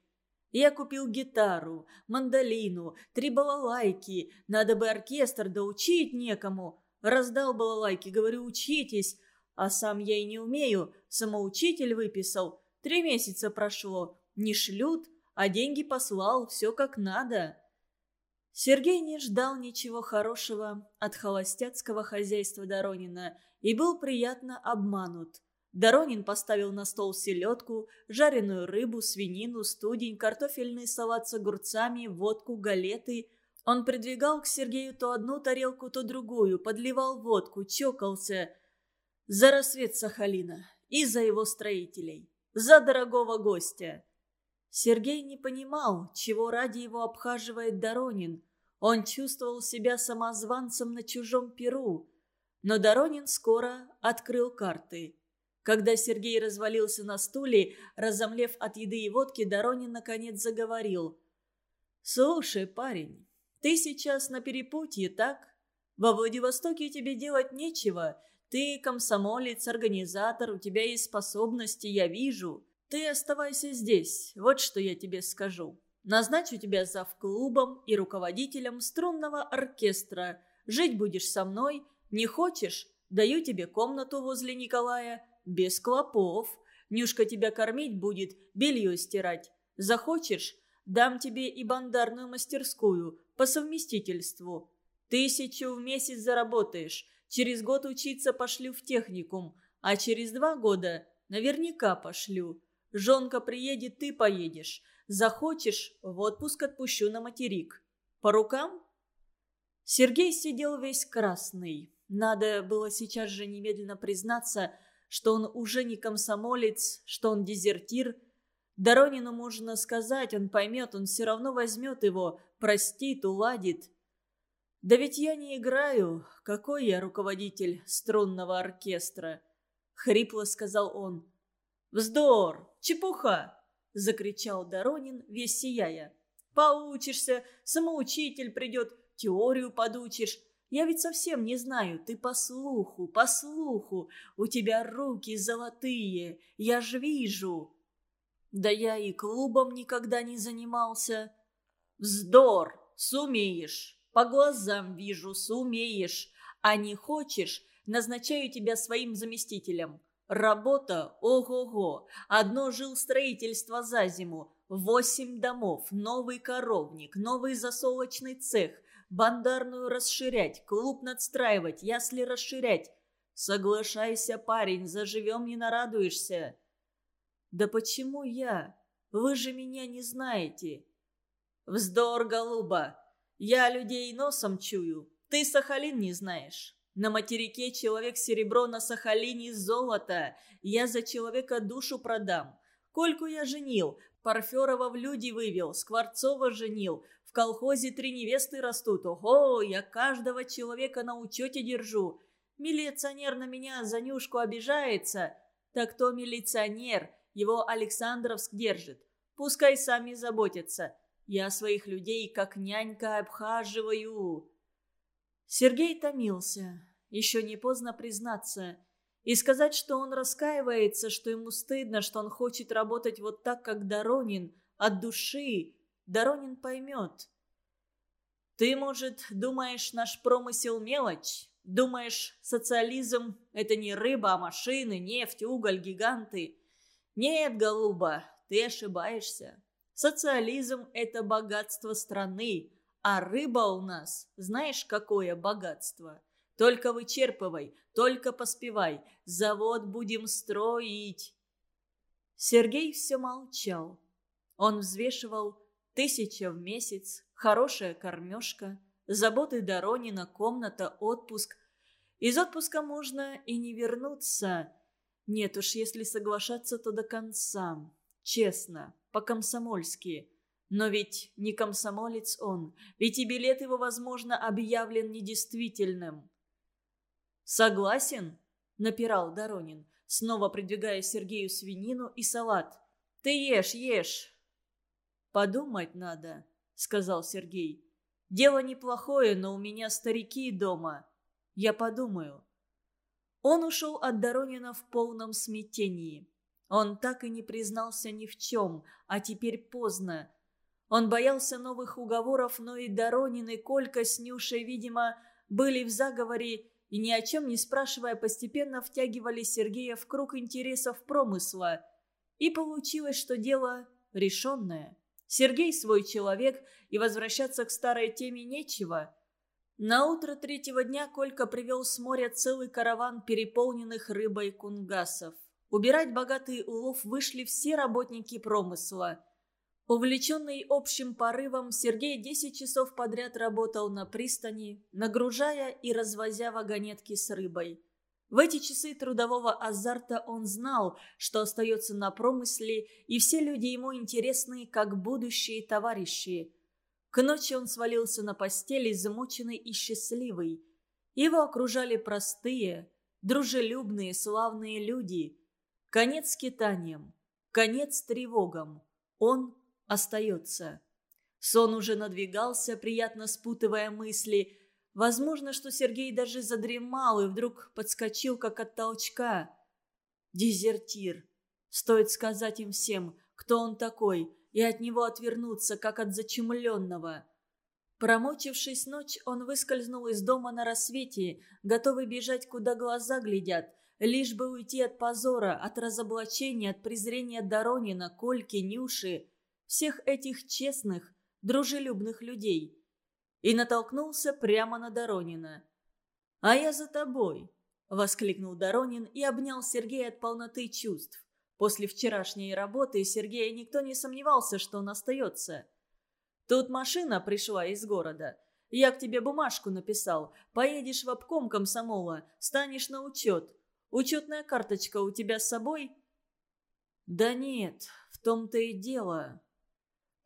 A: «Я купил гитару, мандолину, три балалайки. Надо бы оркестр, да некому. Раздал балалайки, говорю, учитесь. А сам я и не умею, самоучитель выписал. Три месяца прошло, не шлют, а деньги послал, все как надо». Сергей не ждал ничего хорошего от холостяцкого хозяйства Доронина и был приятно обманут. Доронин поставил на стол селедку, жареную рыбу, свинину, студень, картофельный салат с огурцами, водку, галеты. Он придвигал к Сергею то одну тарелку, то другую, подливал водку, чокался. За рассвет Сахалина и за его строителей, за дорогого гостя. Сергей не понимал, чего ради его обхаживает Доронин. Он чувствовал себя самозванцем на чужом перу. Но Доронин скоро открыл карты. Когда Сергей развалился на стуле, разомлев от еды и водки, Доронин наконец заговорил. «Слушай, парень, ты сейчас на перепутье, так? Во Владивостоке тебе делать нечего. Ты комсомолец, организатор, у тебя есть способности, я вижу. Ты оставайся здесь, вот что я тебе скажу. Назначу тебя зав клубом и руководителем струнного оркестра. Жить будешь со мной. Не хочешь? Даю тебе комнату возле Николая. Без клопов. Нюшка тебя кормить будет, белье стирать. Захочешь? Дам тебе и бандарную мастерскую по совместительству. Тысячу в месяц заработаешь. Через год учиться пошлю в техникум, а через два года наверняка пошлю. Жонка приедет, ты поедешь. Захочешь, в отпуск отпущу на материк. По рукам?» Сергей сидел весь красный. Надо было сейчас же немедленно признаться, что он уже не комсомолец, что он дезертир. Доронину можно сказать, он поймет, он все равно возьмет его, простит, уладит. «Да ведь я не играю. Какой я руководитель струнного оркестра?» — хрипло сказал он. «Вздор! Чепуха!» – закричал Доронин, весь сияя. «Поучишься, самоучитель придет, теорию подучишь. Я ведь совсем не знаю, ты по слуху, по слуху. У тебя руки золотые, я ж вижу». «Да я и клубом никогда не занимался». «Вздор! Сумеешь! По глазам вижу, сумеешь. А не хочешь, назначаю тебя своим заместителем. Работа, ого-го, одно жилстроительство за зиму, восемь домов, новый коровник, новый засолочный цех, бандарную расширять, клуб надстраивать, ясли расширять. Соглашайся, парень, заживем не нарадуешься. Да почему я? Вы же меня не знаете. Вздор, голуба. Я людей носом чую, ты Сахалин не знаешь. На материке человек серебро, на Сахалине золото. Я за человека душу продам. Кольку я женил, Парферова в люди вывел, Скворцова женил. В колхозе три невесты растут. Ого, я каждого человека на учете держу. Милиционер на меня за Нюшку обижается. Так кто милиционер? Его Александровск держит. Пускай сами заботятся. Я своих людей как нянька обхаживаю. Сергей томился. Еще не поздно признаться. И сказать, что он раскаивается, что ему стыдно, что он хочет работать вот так, как Доронин, от души. Доронин поймет. Ты, может, думаешь, наш промысел мелочь? Думаешь, социализм – это не рыба, а машины, нефть, уголь, гиганты? Нет, голуба, ты ошибаешься. Социализм – это богатство страны, а рыба у нас, знаешь, какое богатство? Только вычерпывай, только поспевай. Завод будем строить. Сергей все молчал. Он взвешивал тысяча в месяц, хорошая кормежка, заботы Доронина, комната, отпуск. Из отпуска можно и не вернуться. Нет уж, если соглашаться, то до конца. Честно, по-комсомольски. Но ведь не комсомолец он, ведь и билет его, возможно, объявлен недействительным. «Согласен?» – напирал Доронин, снова придвигая Сергею свинину и салат. «Ты ешь, ешь!» «Подумать надо», – сказал Сергей. «Дело неплохое, но у меня старики дома. Я подумаю». Он ушел от Доронина в полном смятении. Он так и не признался ни в чем, а теперь поздно. Он боялся новых уговоров, но и Доронин, и Колька с Нюшей, видимо, были в заговоре и ни о чем не спрашивая постепенно втягивали Сергея в круг интересов промысла. И получилось, что дело решенное. Сергей свой человек, и возвращаться к старой теме нечего. На утро третьего дня Колька привел с моря целый караван переполненных рыбой кунгасов. Убирать богатый улов вышли все работники промысла. Увлеченный общим порывом, Сергей 10 часов подряд работал на пристани, нагружая и развозя вагонетки с рыбой. В эти часы трудового азарта он знал, что остается на промысле, и все люди ему интересны, как будущие товарищи. К ночи он свалился на постели, замученный и счастливый. Его окружали простые, дружелюбные, славные люди. Конец скитаниям, конец тревогам. Он остается. Сон уже надвигался, приятно спутывая мысли – Возможно, что Сергей даже задремал и вдруг подскочил, как от толчка. Дезертир. Стоит сказать им всем, кто он такой, и от него отвернуться, как от зачумленного. Промочившись ночь, он выскользнул из дома на рассвете, готовый бежать, куда глаза глядят, лишь бы уйти от позора, от разоблачения, от презрения Доронина, Кольки, Нюши, всех этих честных, дружелюбных людей и натолкнулся прямо на Доронина. «А я за тобой!» – воскликнул Доронин и обнял Сергея от полноты чувств. После вчерашней работы Сергея никто не сомневался, что он остается. «Тут машина пришла из города. Я к тебе бумажку написал. Поедешь в обком комсомола, станешь на учет. Учетная карточка у тебя с собой?» «Да нет, в том-то и дело».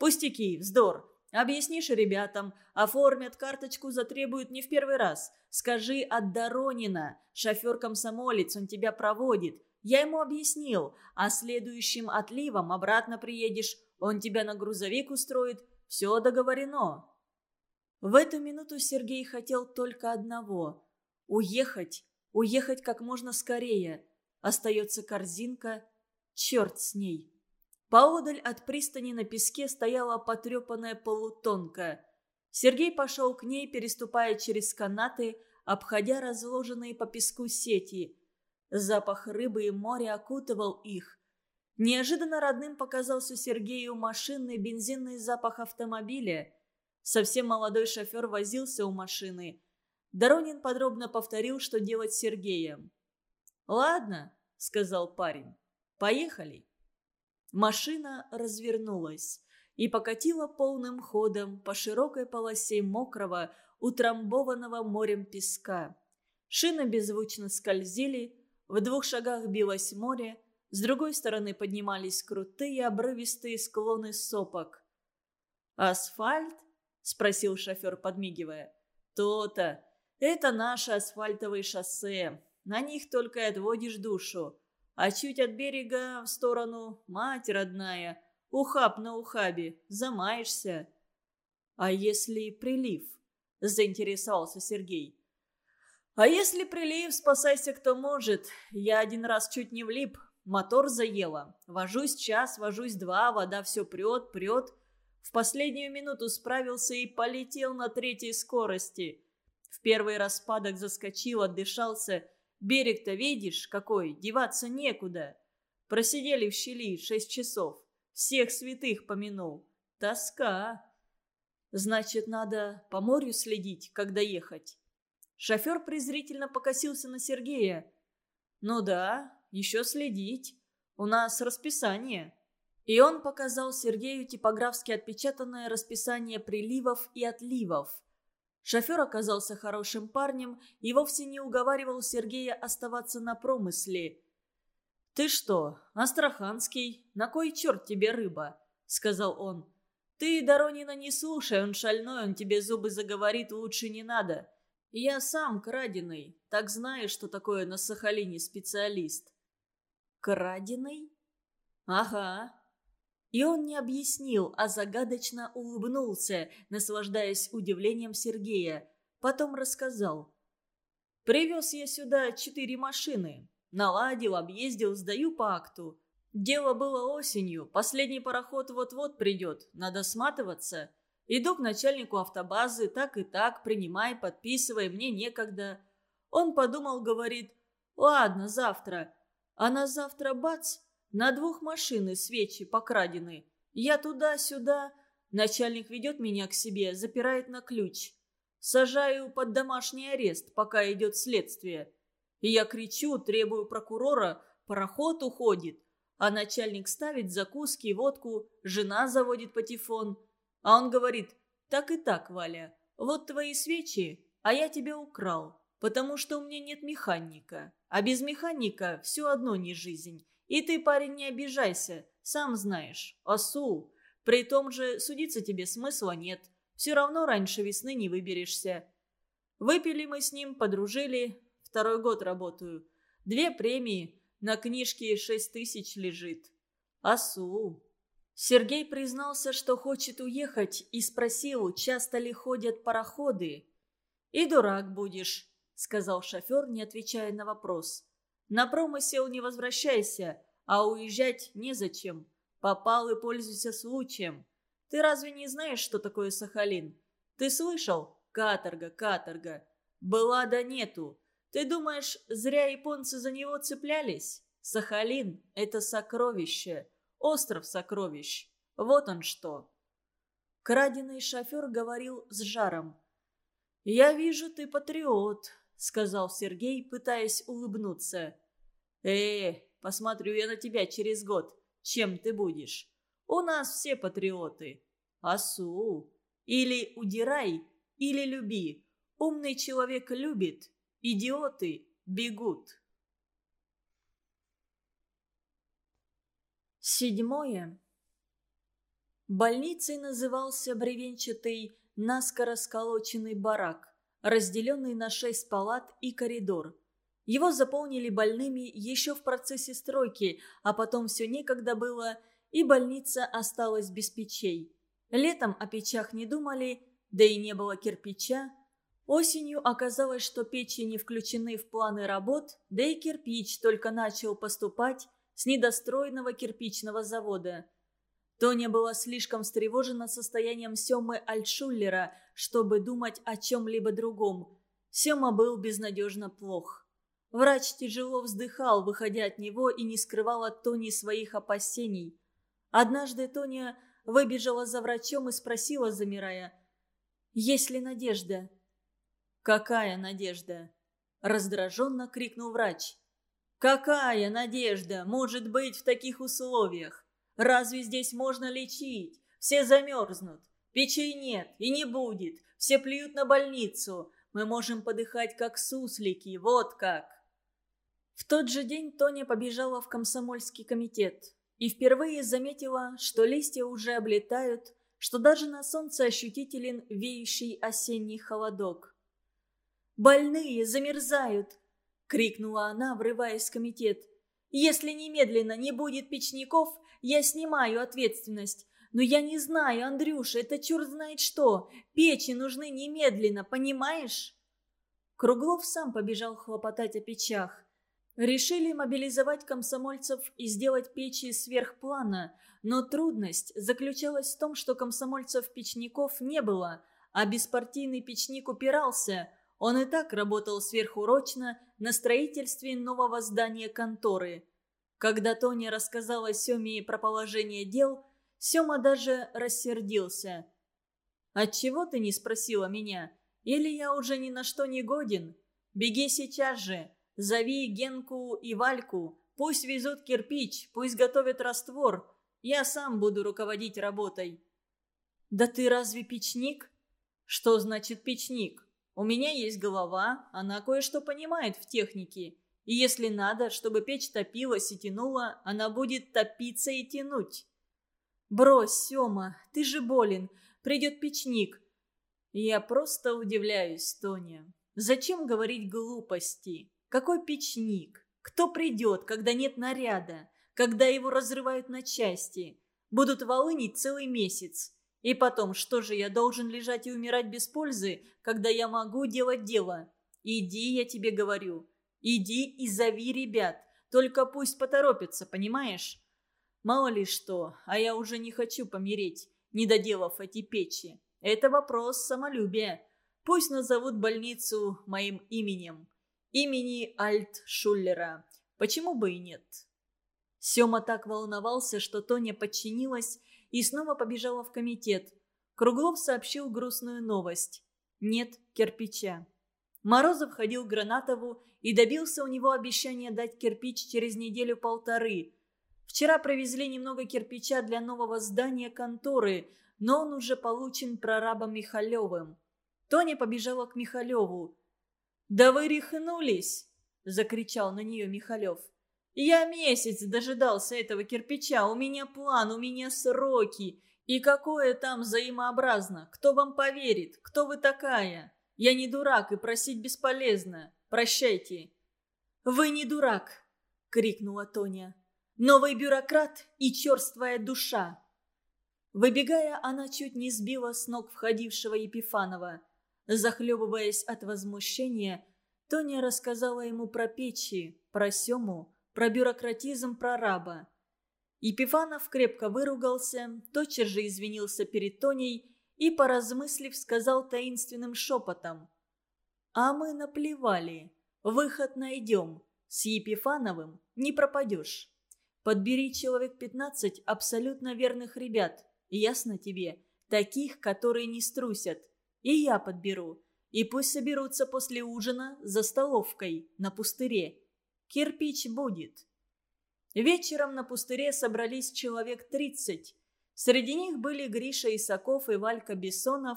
A: «Пустяки, вздор. Объяснишь ребятам, оформят карточку, затребуют не в первый раз. Скажи от Доронина, шофер-комсомолец, он тебя проводит. Я ему объяснил, а следующим отливом обратно приедешь, он тебя на грузовик устроит. Все договорено. В эту минуту Сергей хотел только одного – уехать, уехать как можно скорее. Остается корзинка, черт с ней. Поодаль от пристани на песке стояла потрепанная полутонка. Сергей пошел к ней, переступая через канаты, обходя разложенные по песку сети. Запах рыбы и моря окутывал их. Неожиданно родным показался Сергею машинный бензинный запах автомобиля. Совсем молодой шофер возился у машины. Доронин подробно повторил, что делать с Сергеем. «Ладно», — сказал парень, — «поехали». Машина развернулась и покатила полным ходом по широкой полосе мокрого, утрамбованного морем песка. Шины беззвучно скользили, в двух шагах билось море, с другой стороны поднимались крутые обрывистые склоны сопок. «Асфальт?» – спросил шофер, подмигивая. «То-то. Это наши асфальтовые шоссе. На них только и отводишь душу а чуть от берега в сторону мать родная, ухаб на ухабе, замаешься. А если прилив? Заинтересовался Сергей. А если прилив, спасайся кто может. Я один раз чуть не влип, мотор заело. Вожусь час, вожусь два, вода все прет, прет. В последнюю минуту справился и полетел на третьей скорости. В первый распадок заскочил, отдышался – Берег-то видишь, какой, деваться некуда. Просидели в щели шесть часов. Всех святых помянул. Тоска. Значит, надо по морю следить, когда ехать. Шофер презрительно покосился на Сергея. «Ну да, еще следить. У нас расписание». И он показал Сергею типографски отпечатанное расписание приливов и отливов. Шофер оказался хорошим парнем и вовсе не уговаривал Сергея оставаться на промысле. «Ты что, Астраханский? На кой черт тебе рыба?» — сказал он. «Ты, Доронина, не слушай, он шальной, он тебе зубы заговорит, лучше не надо. Я сам краденый, так знаешь, что такое на Сахалине специалист». «Краденый?» «Ага, и он не объяснил, а загадочно улыбнулся, наслаждаясь удивлением Сергея. Потом рассказал. «Привез я сюда четыре машины. Наладил, объездил, сдаю по акту. Дело было осенью, последний пароход вот-вот придет, надо сматываться. Иду к начальнику автобазы, так и так, принимай, подписывай, мне некогда». Он подумал, говорит, «Ладно, завтра». А на завтра бац, на двух машины свечи покрадены. Я туда-сюда. Начальник ведет меня к себе, запирает на ключ. Сажаю под домашний арест, пока идет следствие. И я кричу, требую прокурора, пароход уходит. А начальник ставит закуски, водку, жена заводит патефон. А он говорит, так и так, Валя, вот твои свечи, а я тебя украл, потому что у меня нет механика. А без механика все одно не жизнь. И ты, парень, не обижайся, сам знаешь, осу. При том же судиться тебе смысла нет. Все равно раньше весны не выберешься. Выпили мы с ним, подружили. Второй год работаю. Две премии. На книжке шесть тысяч лежит. Асу. Сергей признался, что хочет уехать, и спросил, часто ли ходят пароходы. «И дурак будешь», — сказал шофер, не отвечая на вопрос. «На промысел не возвращайся, а уезжать незачем. Попал и пользуйся случаем. Ты разве не знаешь, что такое Сахалин? Ты слышал? Каторга, каторга. Была да нету. Ты думаешь, зря японцы за него цеплялись? Сахалин – это сокровище. Остров сокровищ. Вот он что. Краденый шофер говорил с жаром. «Я вижу, ты патриот», — сказал Сергей, пытаясь улыбнуться. «Э, посмотрю я на тебя через год. Чем ты будешь? У нас все патриоты. Асу. Или удирай, или люби. Умный человек любит, идиоты бегут. Седьмое. Больницей назывался бревенчатый, наскоро сколоченный барак, разделенный на шесть палат и коридор. Его заполнили больными еще в процессе стройки, а потом все некогда было – и больница осталась без печей. Летом о печах не думали, да и не было кирпича. Осенью оказалось, что печи не включены в планы работ, да и кирпич только начал поступать с недостроенного кирпичного завода. Тоня была слишком встревожена состоянием Семы Альтшуллера, чтобы думать о чем-либо другом. Сема был безнадежно плох. Врач тяжело вздыхал, выходя от него, и не скрывал от Тони своих опасений. Однажды Тоня выбежала за врачом и спросила, замирая, «Есть ли надежда?» «Какая надежда?» – раздраженно крикнул врач. «Какая надежда может быть в таких условиях? Разве здесь можно лечить? Все замерзнут. Печей нет и не будет. Все плюют на больницу. Мы можем подыхать, как суслики. Вот как!» В тот же день Тоня побежала в комсомольский комитет и впервые заметила, что листья уже облетают, что даже на солнце ощутителен веющий осенний холодок. «Больные замерзают!» — крикнула она, врываясь в комитет. «Если немедленно не будет печников, я снимаю ответственность. Но я не знаю, Андрюша, это черт знает что. Печи нужны немедленно, понимаешь?» Круглов сам побежал хлопотать о печах. Решили мобилизовать комсомольцев и сделать печи сверхплана, но трудность заключалась в том, что комсомольцев-печников не было, а беспартийный печник упирался. Он и так работал сверхурочно на строительстве нового здания конторы. Когда Тоня рассказала Семе про положение дел, Сема даже рассердился. «Отчего ты не спросила меня? Или я уже ни на что не годен? Беги сейчас же!» Зови Генку и Вальку. Пусть везут кирпич, пусть готовят раствор. Я сам буду руководить работой». «Да ты разве печник?» «Что значит печник? У меня есть голова, она кое-что понимает в технике. И если надо, чтобы печь топилась и тянула, она будет топиться и тянуть». «Брось, Сёма, ты же болен. Придет печник». «Я просто удивляюсь, Тоня. Зачем говорить глупости?» Какой печник? Кто придет, когда нет наряда? Когда его разрывают на части? Будут волынить целый месяц. И потом, что же, я должен лежать и умирать без пользы, когда я могу делать дело? Иди, я тебе говорю. Иди и зови ребят. Только пусть поторопятся, понимаешь? Мало ли что, а я уже не хочу помереть, не доделав эти печи. Это вопрос самолюбия. Пусть назовут больницу моим именем имени Альтшуллера. Почему бы и нет? Сема так волновался, что Тоня подчинилась и снова побежала в комитет. Круглов сообщил грустную новость. Нет кирпича. Морозов ходил к Гранатову и добился у него обещания дать кирпич через неделю-полторы. Вчера провезли немного кирпича для нового здания конторы, но он уже получен прорабом Михалевым. Тоня побежала к Михалеву. «Да вы рехнулись!» – закричал на нее Михалев. «Я месяц дожидался этого кирпича, у меня план, у меня сроки. И какое там взаимообразно? Кто вам поверит? Кто вы такая? Я не дурак и просить бесполезно. Прощайте». «Вы не дурак!» – крикнула Тоня. «Новый бюрократ и черствая душа!» Выбегая, она чуть не сбила с ног входившего Епифанова. Захлебываясь от возмущения, Тоня рассказала ему про печи, про Сему, про бюрократизм прораба. Епифанов крепко выругался, тотчас же извинился перед Тоней и, поразмыслив, сказал таинственным шепотом. «А мы наплевали. Выход найдем. С Епифановым не пропадешь. Подбери человек пятнадцать абсолютно верных ребят. Ясно тебе? Таких, которые не струсят. И я подберу. И пусть соберутся после ужина за столовкой на пустыре. Кирпич будет. Вечером на пустыре собрались человек тридцать. Среди них были Гриша Исаков и Валька Бессонов.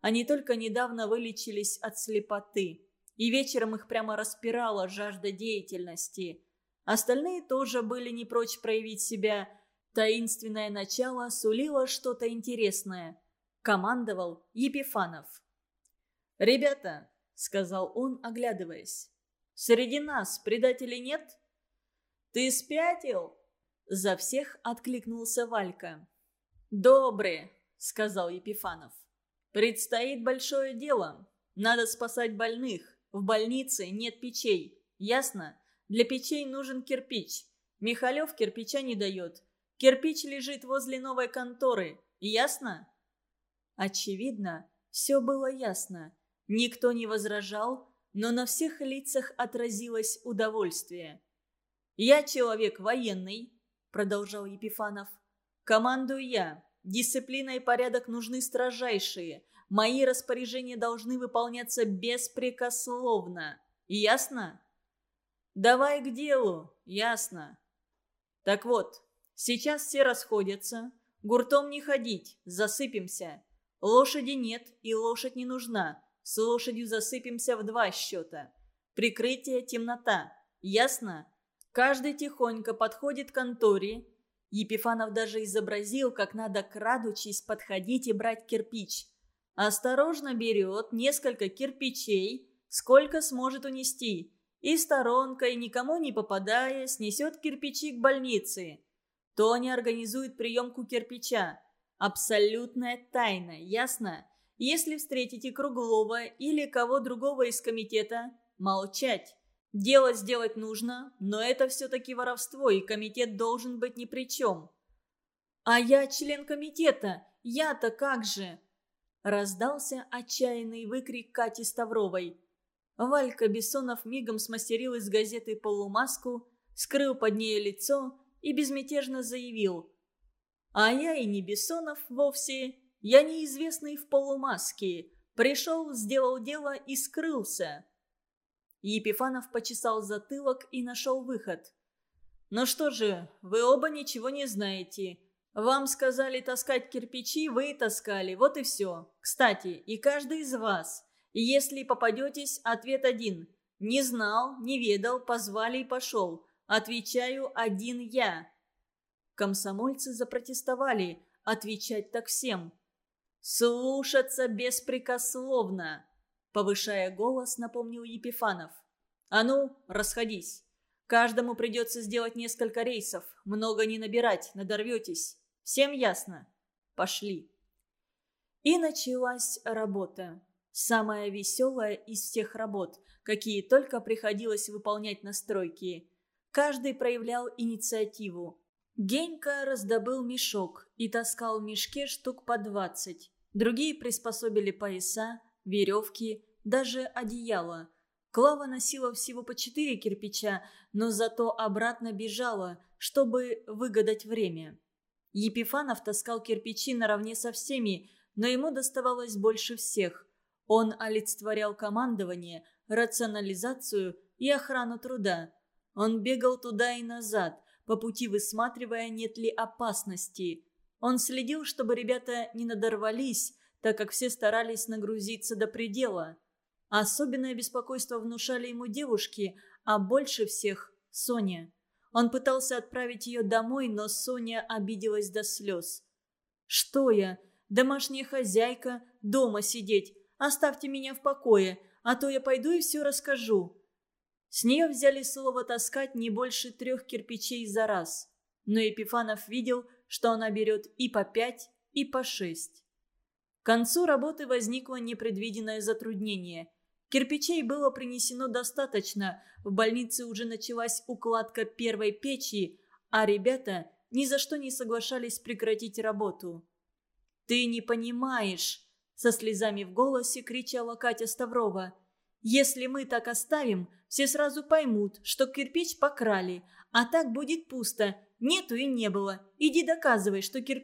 A: Они только недавно вылечились от слепоты. И вечером их прямо распирала жажда деятельности. Остальные тоже были не прочь проявить себя. Таинственное начало сулило что-то интересное – командовал Епифанов. «Ребята», — сказал он, оглядываясь, — «среди нас предателей нет?» «Ты спятил?» — за всех откликнулся Валька. «Добрые», — сказал Епифанов. «Предстоит большое дело. Надо спасать больных. В больнице нет печей. Ясно? Для печей нужен кирпич. Михалев кирпича не дает. Кирпич лежит возле новой конторы. Ясно?» Очевидно, все было ясно. Никто не возражал, но на всех лицах отразилось удовольствие. «Я человек военный», — продолжал Епифанов. «Командую я. Дисциплина и порядок нужны строжайшие. Мои распоряжения должны выполняться беспрекословно. Ясно?» «Давай к делу. Ясно». «Так вот, сейчас все расходятся. Гуртом не ходить, засыпемся. Лошади нет и лошадь не нужна. С лошадью засыпемся в два счета. Прикрытие – темнота. Ясно? Каждый тихонько подходит к конторе. Епифанов даже изобразил, как надо крадучись подходить и брать кирпич. Осторожно берет несколько кирпичей, сколько сможет унести, и сторонкой, никому не попадая, снесет кирпичи к больнице. Тони организует приемку кирпича. Абсолютная тайна, ясно? Если встретите Круглова или кого другого из комитета, молчать. Дело сделать нужно, но это все-таки воровство, и комитет должен быть ни при чем. «А я член комитета, я-то как же?» Раздался отчаянный выкрик Кати Ставровой. Валька Бессонов мигом смастерил из газеты полумаску, скрыл под ней лицо и безмятежно заявил – а я и не Бессонов вовсе. Я неизвестный в полумаске. Пришел, сделал дело и скрылся. Епифанов почесал затылок и нашел выход. «Ну что же, вы оба ничего не знаете. Вам сказали таскать кирпичи, вы и таскали, вот и все. Кстати, и каждый из вас. Если попадетесь, ответ один. Не знал, не ведал, позвали и пошел. Отвечаю один я. Комсомольцы запротестовали, отвечать так всем. «Слушаться беспрекословно!» Повышая голос, напомнил Епифанов. «А ну, расходись. Каждому придется сделать несколько рейсов. Много не набирать, надорветесь. Всем ясно? Пошли». И началась работа. Самая веселая из всех работ, какие только приходилось выполнять на стройке. Каждый проявлял инициативу. Генька раздобыл мешок и таскал в мешке штук по двадцать. Другие приспособили пояса, веревки, даже одеяло. Клава носила всего по четыре кирпича, но зато обратно бежала, чтобы выгадать время. Епифанов таскал кирпичи наравне со всеми, но ему доставалось больше всех. Он олицетворял командование, рационализацию и охрану труда. Он бегал туда и назад, по пути высматривая, нет ли опасности. Он следил, чтобы ребята не надорвались, так как все старались нагрузиться до предела. Особенное беспокойство внушали ему девушки, а больше всех – Соня. Он пытался отправить ее домой, но Соня обиделась до слез. «Что я? Домашняя хозяйка, дома сидеть. Оставьте меня в покое, а то я пойду и все расскажу». С нее взяли слово таскать не больше трех кирпичей за раз. Но Епифанов видел, что она берет и по пять, и по шесть. К концу работы возникло непредвиденное затруднение. Кирпичей было принесено достаточно, в больнице уже началась укладка первой печи, а ребята ни за что не соглашались прекратить работу. «Ты не понимаешь!» – со слезами в голосе кричала Катя Ставрова. «Если мы так оставим, все сразу поймут, что кирпич покрали, а так будет пусто. Нету и не было. Иди доказывай, что кирпич